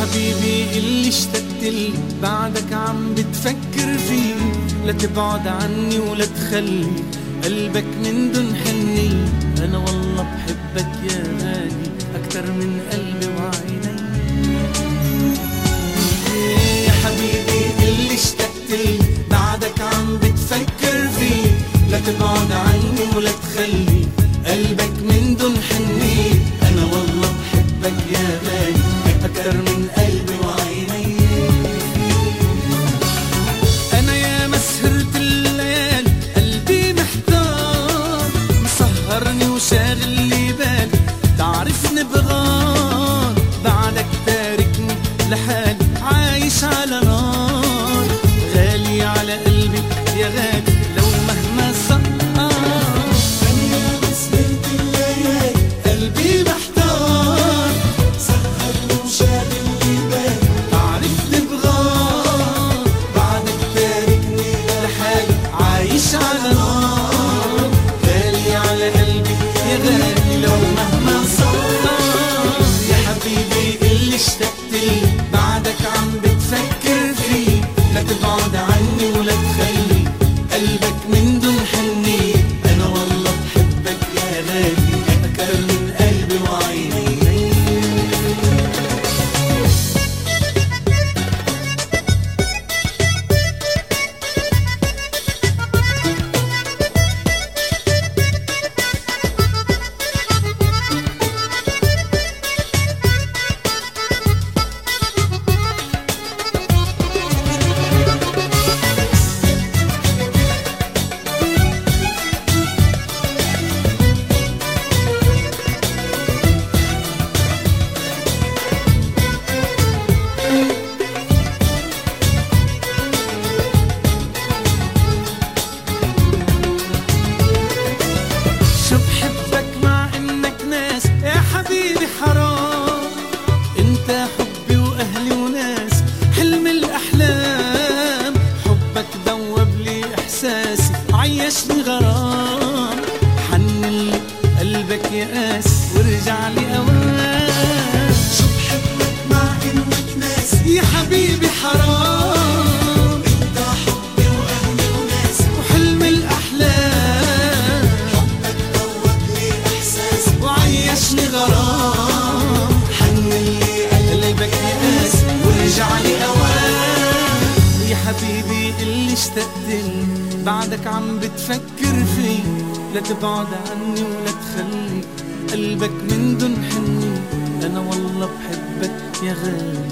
حبيبي اللي اشتقت بعدك عم بتفكر فيه. لا تبعد عني ولا تخلي قلبك من دون حني. أنا والله بحبك يا غالي أكتر من قلبي وعيني. يا حبيبي اللي اشتقت بعدك عم بتفكر فيه. لا تبعد عني ولا تخلي قلبك من دون حني. أنا والله بحبك يا غالي. أكتر من قلبي انت حبي وأهلي وناس حلم الأحلام. حبك دوب لي إحساسي عيشني غرام. حنن لي قلبك يا قاس وارجع لي اوام شو بحبك مع إنك ناسي يا حبيبي حرام. حبيبي اللي اشتقت لي بعدك عم بتفكر في لا تبعد عني ولا تخلي قلبك من دون حني. أنا والله بحبك يا غالي.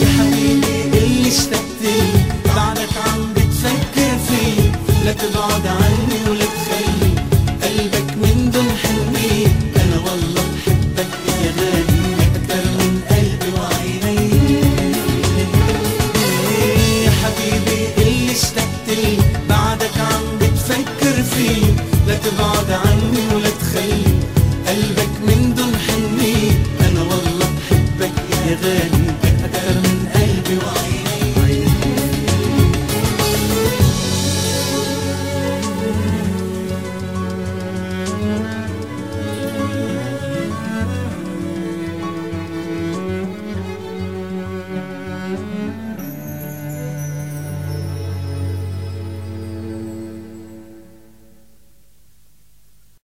يا حبيبي اللي اشتقت لي بعدك عم بتفكر فيه لا تبعد عني ولا فيه لا تبعد عني ولا تخلي قلبك من دون حني أنا والله بحبك يا غالي أكتر من قلبي وعيني. Thank